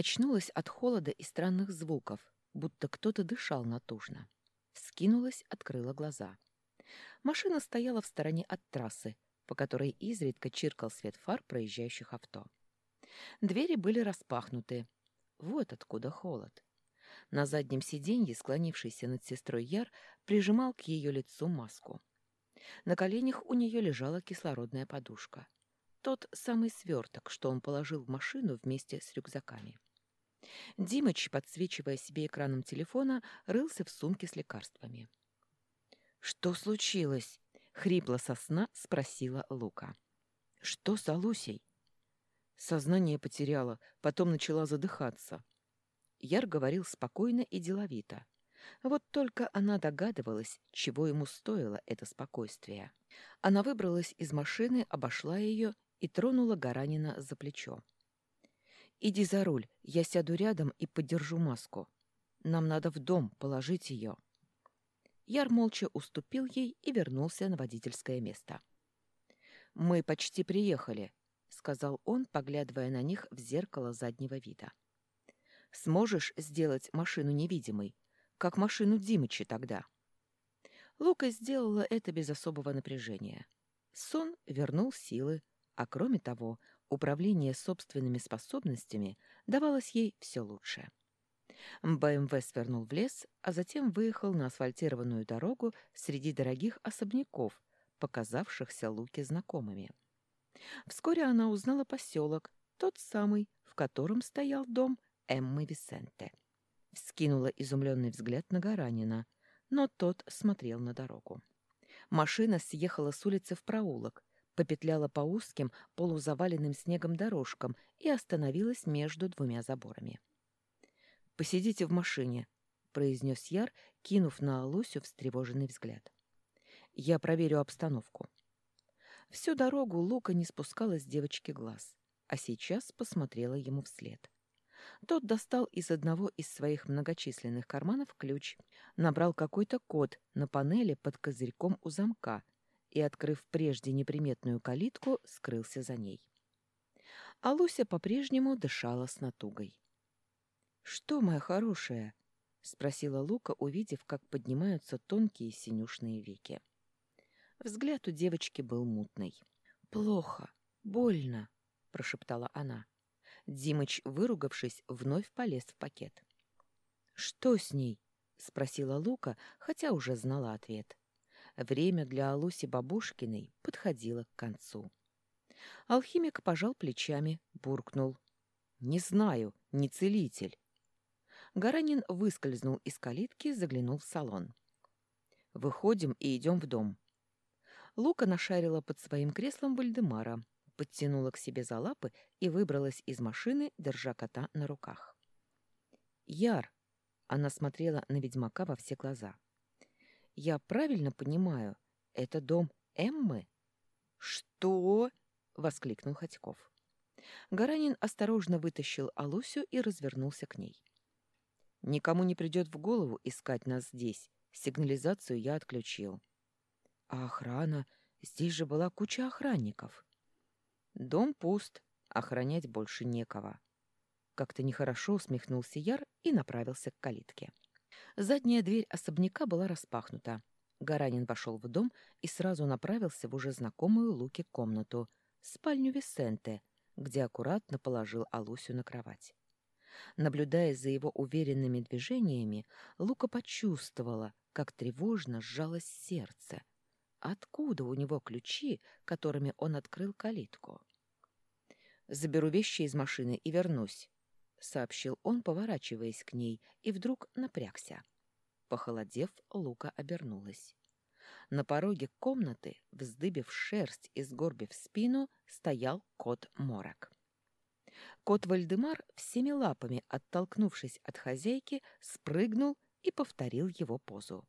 Очнулась от холода и странных звуков, будто кто-то дышал натужно. Вскинулась, открыла глаза. Машина стояла в стороне от трассы, по которой изредка чиркал свет фар проезжающих авто. Двери были распахнуты. Вот откуда холод. На заднем сиденье, склонившийся над сестрой Яр, прижимал к ее лицу маску. На коленях у нее лежала кислородная подушка. Тот самый сверток, что он положил в машину вместе с рюкзаками. Димыч, подсвечивая себе экраном телефона, рылся в сумке с лекарствами. «Что случилось?» — хрипло со сна спросила Лука. «Что с Алусей?» Сознание потеряла, потом начала задыхаться. Яр говорил спокойно и деловито. Вот только она догадывалась, чего ему стоило это спокойствие. Она выбралась из машины, обошла ее и тронула Гаранина за плечо. «Иди за руль, я сяду рядом и подержу маску. Нам надо в дом положить ее». Яр молча уступил ей и вернулся на водительское место. «Мы почти приехали», — сказал он, поглядывая на них в зеркало заднего вида. «Сможешь сделать машину невидимой, как машину Димыча тогда?» Лука сделала это без особого напряжения. Сон вернул силы, а кроме того, управление собственными способностями давалось ей все лучше. БМВ свернул в лес, а затем выехал на асфальтированную дорогу среди дорогих особняков, показавшихся Луке знакомыми. Вскоре она узнала поселок, тот самый, в котором стоял дом Эммы Висенте. Вскинула изумленный взгляд на Гаранина, но тот смотрел на дорогу. Машина съехала с улицы в проулок, попетляла по узким, полузаваленным снегом дорожкам и остановилась между двумя заборами. «Посидите в машине», — произнес Яр, кинув на Алусю встревоженный взгляд. «Я проверю обстановку». Всю дорогу Лука не спускала с девочки глаз, а сейчас посмотрела ему вслед. Тот достал из одного из своих многочисленных карманов ключ, набрал какой-то код на панели под козырьком у замка и, открыв прежде неприметную калитку, скрылся за ней. А Луся по-прежнему дышала с натугой. «Что, моя хорошая?» — спросила Лука, увидев, как поднимаются тонкие синюшные веки. Взгляд у девочки был мутный. «Плохо, больно», — прошептала она. Димыч, выругавшись, вновь полез в пакет. «Что с ней?» — спросила Лука, хотя уже знала ответ. Время для Алуси Бабушкиной подходило к концу. Алхимик пожал плечами, буркнул. «Не знаю, не целитель». Гаранин выскользнул из калитки, заглянул в салон. «Выходим и идем в дом». Лука нашарила под своим креслом Вальдемара, подтянула к себе за лапы и выбралась из машины, держа кота на руках. «Яр!» — она смотрела на ведьмака во все глаза — я правильно понимаю, это дом Эммы? Что? воскликнул Ходьков. Гаранин осторожно вытащил Алусю и развернулся к ней. Никому не придет в голову искать нас здесь. Сигнализацию я отключил. А охрана? Здесь же была куча охранников. Дом пуст, охранять больше некого. Как-то нехорошо усмехнулся Яр и направился к калитке. Задняя дверь особняка была распахнута. Гаранин вошел в дом и сразу направился в уже знакомую Луке комнату, спальню Висенте, где аккуратно положил Алусю на кровать. Наблюдая за его уверенными движениями, Лука почувствовала, как тревожно сжалось сердце. Откуда у него ключи, которыми он открыл калитку? «Заберу вещи из машины и вернусь», — сообщил он, поворачиваясь к ней, и вдруг напрягся. Похолодев, Лука обернулась. На пороге комнаты, вздыбив шерсть и сгорбив спину, стоял кот Морок. Кот Вальдемар, всеми лапами оттолкнувшись от хозяйки, спрыгнул и повторил его позу.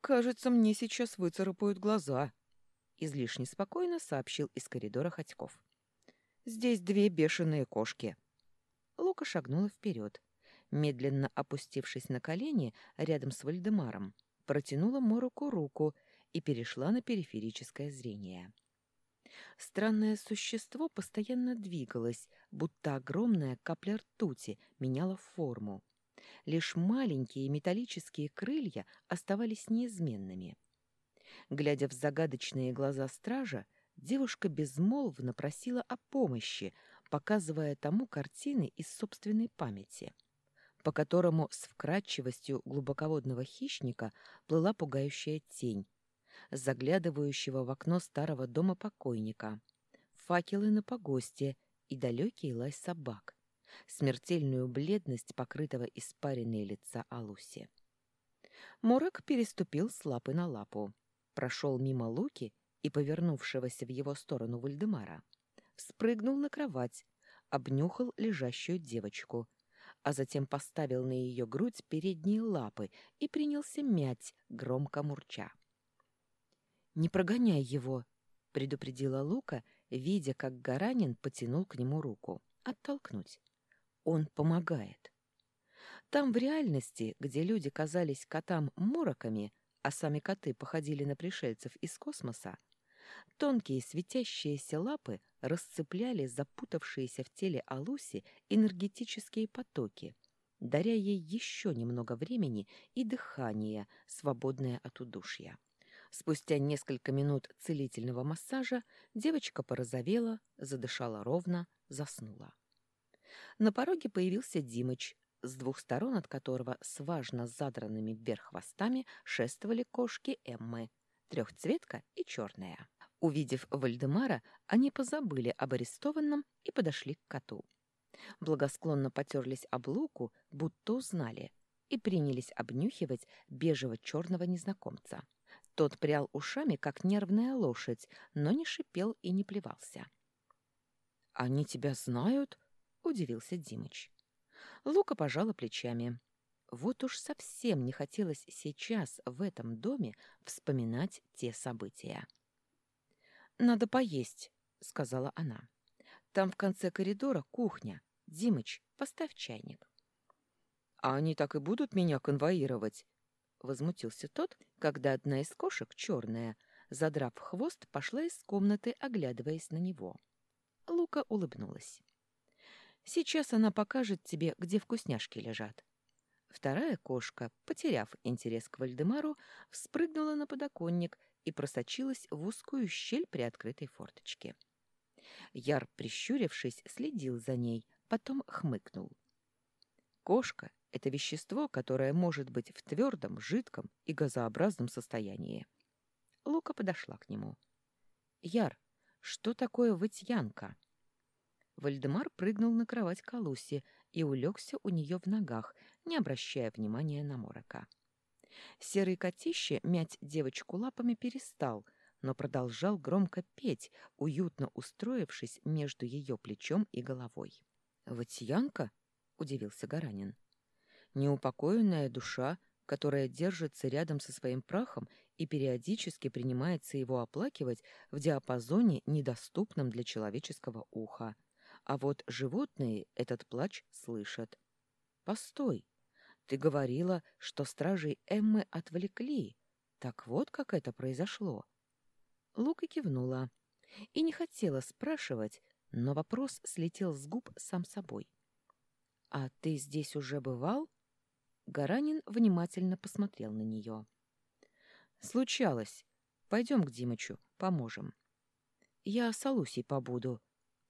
«Кажется, мне сейчас выцарапают глаза», — излишне спокойно сообщил из коридора Ходьков. «Здесь две бешеные кошки». Лука шагнула вперед. Медленно опустившись на колени рядом с Вальдемаром, протянула Мороку руку и перешла на периферическое зрение. Странное существо постоянно двигалось, будто огромная капля ртути меняла форму. Лишь маленькие металлические крылья оставались неизменными. Глядя в загадочные глаза стража, девушка безмолвно просила о помощи, показывая тому картины из собственной памяти, по которому с вкрадчивостью глубоководного хищника плыла пугающая тень, заглядывающего в окно старого дома покойника, факелы на погосте и далекий лай собак, смертельную бледность покрытого испаренной лица Алуси. Морок переступил с лапы на лапу, прошел мимо Луки и повернувшегося в его сторону Вальдемара, спрыгнул на кровать, обнюхал лежащую девочку, а затем поставил на ее грудь передние лапы и принялся мять, громко мурча. «Не прогоняй его!» — предупредила Лука, видя, как Гаранин потянул к нему руку. «Оттолкнуть. Он помогает». Там, в реальности, где люди казались котам-мороками, а сами коты походили на пришельцев из космоса, тонкие светящиеся лапы расцепляли запутавшиеся в теле Алуси энергетические потоки, даря ей еще немного времени и дыхания, свободное от удушья. Спустя несколько минут целительного массажа девочка порозовела, задышала ровно, заснула. На пороге появился Димыч, с двух сторон от которого с важно задранными вверх хвостами шествовали кошки Эммы, трехцветка и черная. Увидев Вальдемара, они позабыли об арестованном и подошли к коту. Благосклонно потерлись об луку, будто узнали, и принялись обнюхивать бежево-черного незнакомца. Тот прял ушами, как нервная лошадь, но не шипел и не плевался. «Они тебя знают?» — удивился Димыч. Лука пожала плечами. Вот уж совсем не хотелось сейчас в этом доме вспоминать те события. «Надо поесть», — сказала она. «Там в конце коридора кухня. Димыч, поставь чайник». «А они так и будут меня конвоировать?» Возмутился тот, когда одна из кошек, черная, задрав хвост, пошла из комнаты, оглядываясь на него. Лука улыбнулась. «Сейчас она покажет тебе, где вкусняшки лежат». Вторая кошка, потеряв интерес к Вальдемару, вспрыгнула на подоконник и просочилась в узкую щель при открытой форточке. Яр, прищурившись, следил за ней, потом хмыкнул. Кошка это вещество, которое может быть в твердом, жидком и газообразном состоянии. Лука подошла к нему. «Яр, что такое вытьянка?» Вальдемар прыгнул на кровать Калуси и улегся у нее в ногах, не обращая внимания на морока. Серый котище мять девочку лапами перестал, но продолжал громко петь, уютно устроившись между ее плечом и головой. «Ватьянка?» — удивился Гаранин неупокоенная душа, которая держится рядом со своим прахом и периодически принимается его оплакивать в диапазоне, недоступном для человеческого уха. А вот животные этот плач слышат. «Постой! Ты говорила, что стражей Эммы отвлекли. Так вот, как это произошло». Лука кивнула и не хотела спрашивать, но вопрос слетел с губ сам собой. «А ты здесь уже бывал?» Гаранин внимательно посмотрел на нее. «Случалось. Пойдем к Димычу, поможем». «Я с Алусей побуду».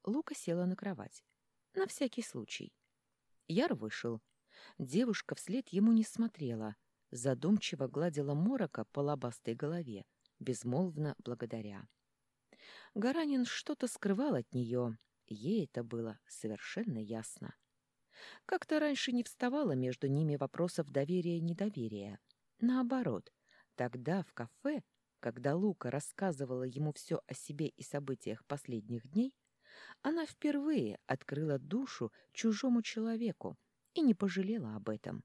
Лука села на кровать. «На всякий случай». Яр вышел. Девушка вслед ему не смотрела, задумчиво гладила морока по лобастой голове, безмолвно благодаря. Гаранин что-то скрывал от нее, ей это было совершенно ясно. Как-то раньше не вставало между ними вопросов доверия и недоверия. Наоборот, тогда в кафе, когда Лука рассказывала ему все о себе и событиях последних дней, она впервые открыла душу чужому человеку и не пожалела об этом.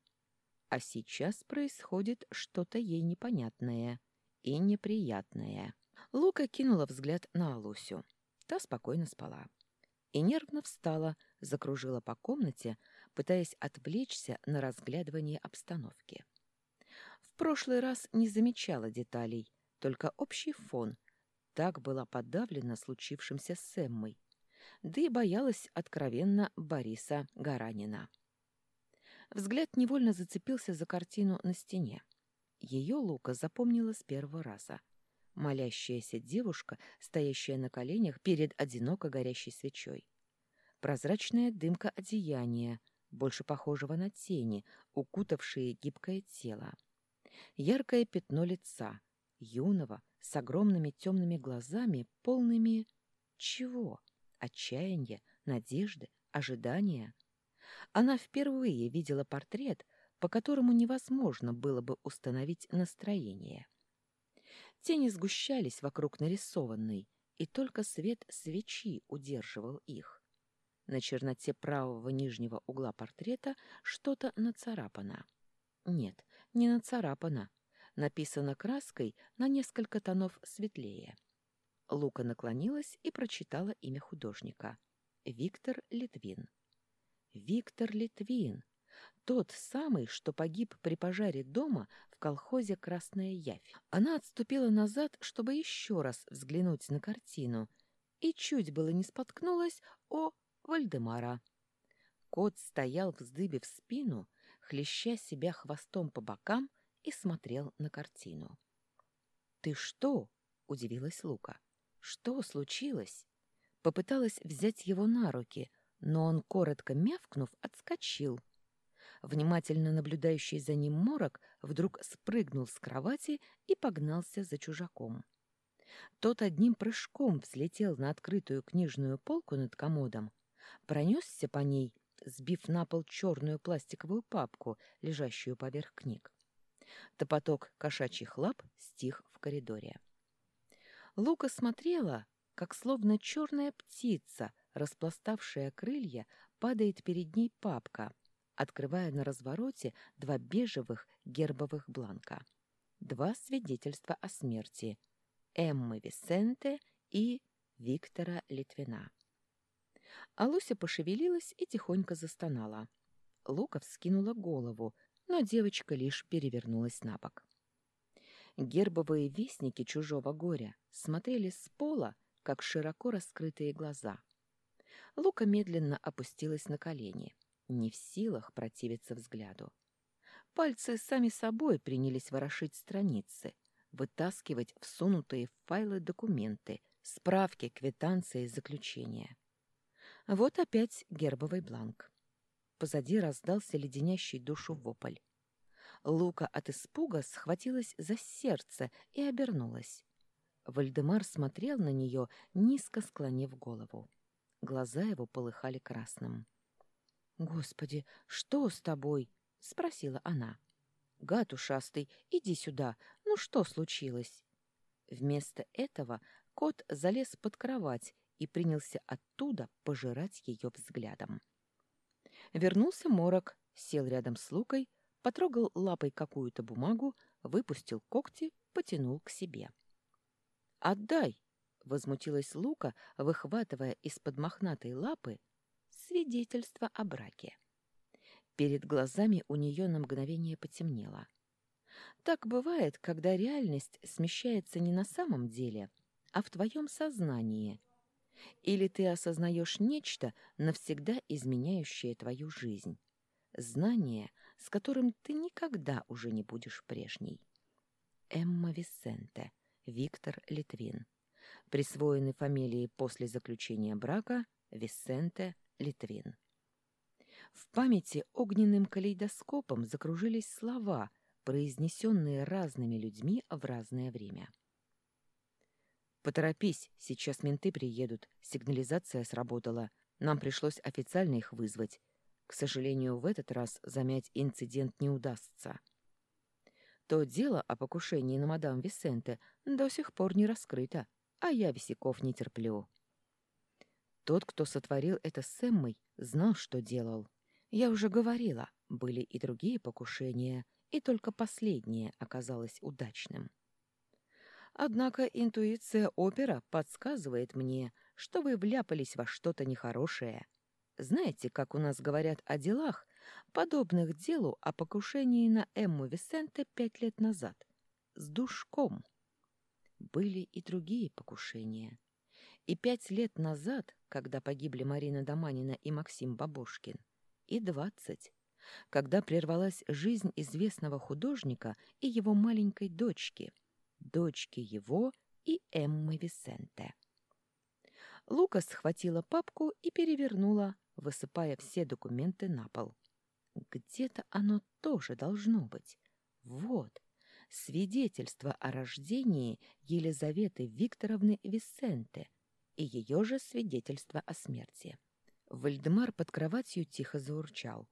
А сейчас происходит что-то ей непонятное и неприятное. Лука кинула взгляд на Алусю. Та спокойно спала. И нервно встала, закружила по комнате, пытаясь отвлечься на разглядывание обстановки. В прошлый раз не замечала деталей, только общий фон, так была подавлена случившимся с Эммой, да и боялась откровенно Бориса Гаранина. Взгляд невольно зацепился за картину на стене. Ее Лука запомнила с первого раза. Молящаяся девушка, стоящая на коленях перед одиноко горящей свечой. Прозрачная дымка одеяния, больше похожего на тени, укутавшие гибкое тело. Яркое пятно лица, юного, с огромными темными глазами, полными... чего? Отчаяния, надежды, ожидания? Она впервые видела портрет, по которому невозможно было бы установить настроение. Тени сгущались вокруг нарисованной, и только свет свечи удерживал их. На черноте правого нижнего угла портрета что-то нацарапано. Нет, не нацарапано. Написано краской на несколько тонов светлее. Лука наклонилась и прочитала имя художника. Виктор Литвин. Виктор Литвин. Тот самый, что погиб при пожаре дома в колхозе «Красная Явь». Она отступила назад, чтобы еще раз взглянуть на картину, и чуть было не споткнулась о Вальдемара. Кот стоял, вздыбив спину, хлеща себя хвостом по бокам и смотрел на картину. «Ты что?» — удивилась Лука. «Что случилось?» Попыталась взять его на руки, но он, коротко мявкнув, отскочил. Внимательно наблюдающий за ним морок вдруг спрыгнул с кровати и погнался за чужаком. Тот одним прыжком взлетел на открытую книжную полку над комодом, пронесся по ней сбив на пол черную пластиковую папку, лежащую поверх книг. Топоток кошачьих лап стих в коридоре. Лука смотрела, как словно черная птица, распластавшая крылья, падает перед ней папка, открывая на развороте два бежевых гербовых бланка. Два свидетельства о смерти Эммы Висенте и Виктора Литвина. А Луся пошевелилась и тихонько застонала. Лука вскинула голову, но девочка лишь перевернулась на бок. Гербовые вестники чужого горя смотрели с пола, как широко раскрытые глаза. Лука медленно опустилась на колени, не в силах противиться взгляду. Пальцы сами собой принялись ворошить страницы, вытаскивать всунутые в файлы документы, справки, квитанции, заключения. Вот опять гербовый бланк. Позади раздался леденящий душу вопль. Лука от испуга схватилась за сердце и обернулась. Вальдемар смотрел на нее, низко склонив голову. Глаза его полыхали красным. «Господи, что с тобой?» — спросила она. «Гад ушастый, иди сюда. Ну что случилось?» Вместо этого кот залез под кровать и принялся оттуда пожирать ее взглядом. Вернулся Морок, сел рядом с Лукой, потрогал лапой какую-то бумагу, выпустил когти, потянул к себе. «Отдай!» — возмутилась Лука, выхватывая из-под мохнатой лапы свидетельство о браке. Перед глазами у нее на мгновение потемнело. Так бывает, когда реальность смещается не на самом деле, а в твоем сознании — или ты осознаешь нечто, навсегда изменяющее твою жизнь. Знание, с которым ты никогда уже не будешь прежней. Эмма Висенте, Виктор Литвин. Присвоены фамилии после заключения брака Висенте Литвин. В памяти огненным калейдоскопом закружились слова, произнесенные разными людьми в разное время. «Поторопись, сейчас менты приедут, сигнализация сработала. Нам пришлось официально их вызвать. К сожалению, в этот раз замять инцидент не удастся». То дело о покушении на мадам Висенте до сих пор не раскрыто, а я висяков не терплю. Тот, кто сотворил это с Эммой, знал, что делал. Я уже говорила, были и другие покушения, и только последнее оказалось удачным. Однако интуиция опера подсказывает мне, что вы вляпались во что-то нехорошее. Знаете, как у нас говорят о делах, подобных делу о покушении на Эмму Висенте пять лет назад? С душком. Были и другие покушения. И пять лет назад, когда погибли Марина Доманина и Максим Бабошкин, и двадцать, когда прервалась жизнь известного художника и его маленькой дочки, дочки его и Эммы Висенте. Лукас схватила папку и перевернула, высыпая все документы на пол. Где-то оно тоже должно быть. Вот, свидетельство о рождении Елизаветы Викторовны Висенте и ее же свидетельство о смерти. Вальдемар под кроватью тихо заурчал.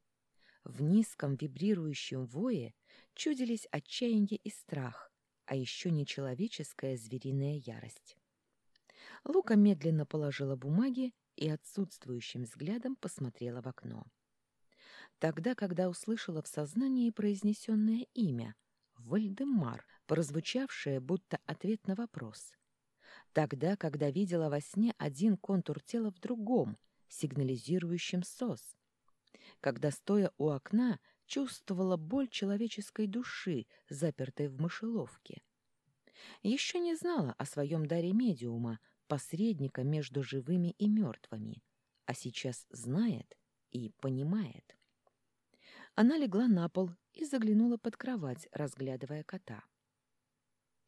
В низком вибрирующем вое чудились отчаяние и страх, а еще нечеловеческая звериная ярость. Лука медленно положила бумаги и отсутствующим взглядом посмотрела в окно. Тогда, когда услышала в сознании произнесенное имя — Вальдемар, прозвучавшее будто ответ на вопрос. Тогда, когда видела во сне один контур тела в другом, сигнализирующим СОС. Когда, стоя у окна, чувствовала боль человеческой души, запертой в мышеловке. Еще не знала о своем даре медиума, посредника между живыми и мертвыми, а сейчас знает и понимает. Она легла на пол и заглянула под кровать, разглядывая кота.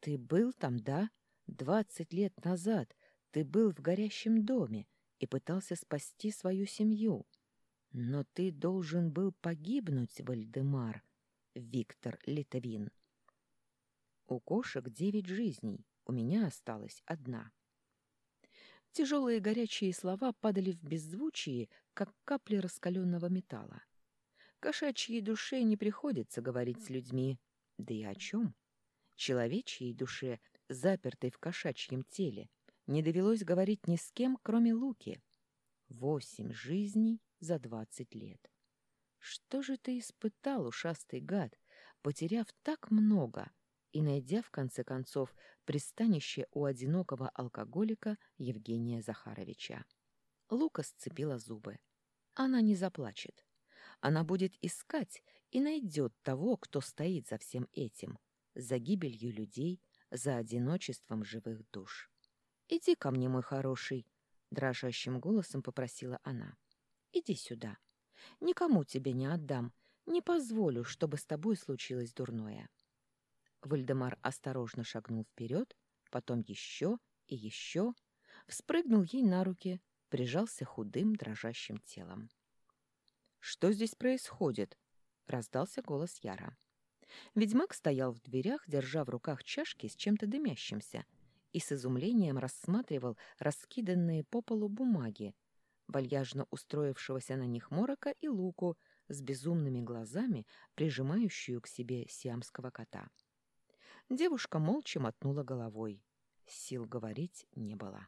«Ты был там, да? Двадцать лет назад ты был в горящем доме и пытался спасти свою семью. Но ты должен был погибнуть, Вальдемар, Виктор Литвин. У кошек девять жизней, у меня осталась одна». Тяжелые горячие слова падали в беззвучие, как капли раскаленного металла. Кошачьей душе не приходится говорить с людьми. Да и о чем? Человечьей душе, запертой в кошачьем теле, не довелось говорить ни с кем, кроме Луки. Восемь жизней за двадцать лет. Что же ты испытал, ушастый гад, потеряв так много — и найдя, в конце концов, пристанище у одинокого алкоголика Евгения Захаровича. Лука сцепила зубы. Она не заплачет. Она будет искать и найдет того, кто стоит за всем этим, за гибелью людей, за одиночеством живых душ. «Иди ко мне, мой хороший», — дрожащим голосом попросила она. «Иди сюда. Никому тебе не отдам, не позволю, чтобы с тобой случилось дурное». Вальдемар осторожно шагнул вперед, потом еще и еще, вспрыгнул ей на руки, прижался худым дрожащим телом. «Что здесь происходит?» — раздался голос Яра. Ведьмак стоял в дверях, держа в руках чашки с чем-то дымящимся, и с изумлением рассматривал раскиданные по полу бумаги, вальяжно устроившегося на них морока и луку с безумными глазами, прижимающую к себе сиамского кота. Девушка молча мотнула головой. Сил говорить не было.